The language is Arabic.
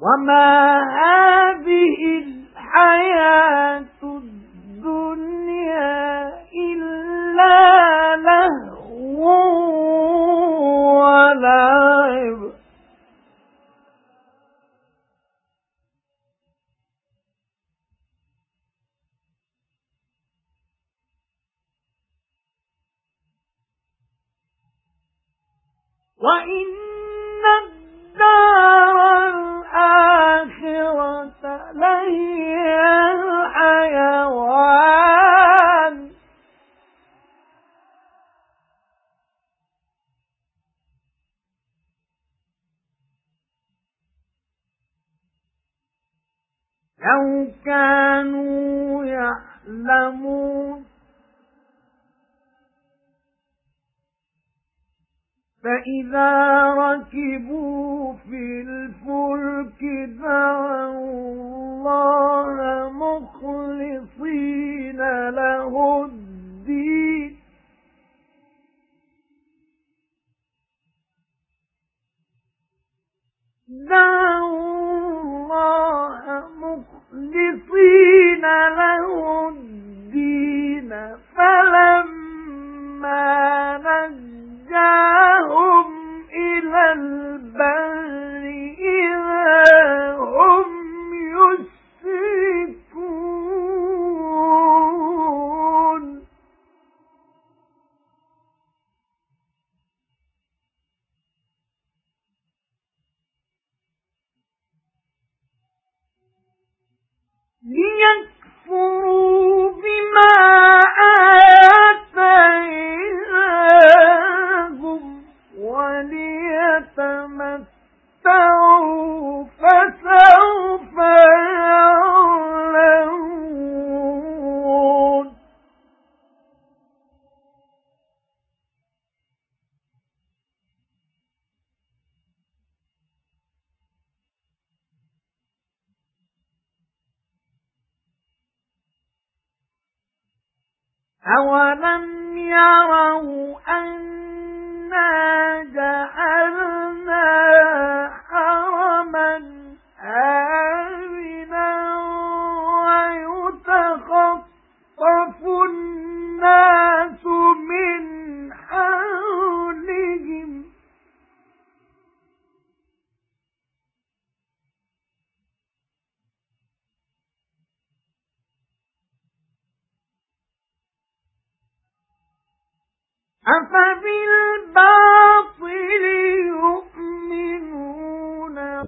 وَمَا هَذِهِ الْحَيَاةُ الدُّنْيَا إِلَّا لَهْوٌ وَلَعِبٌ. وَإِنَّ لَوْ كَانُوا يَعْلَمُونَ. فَإِذَا رَكِبُوا فِي الْفُلْكِ دَعَوُا اللَّهَ مُخْلِصِينَ لَهُ الدِّينَ. أَوَلَمْ يَرَوْا أَنَّا أَفَبِالْبَاطِلِ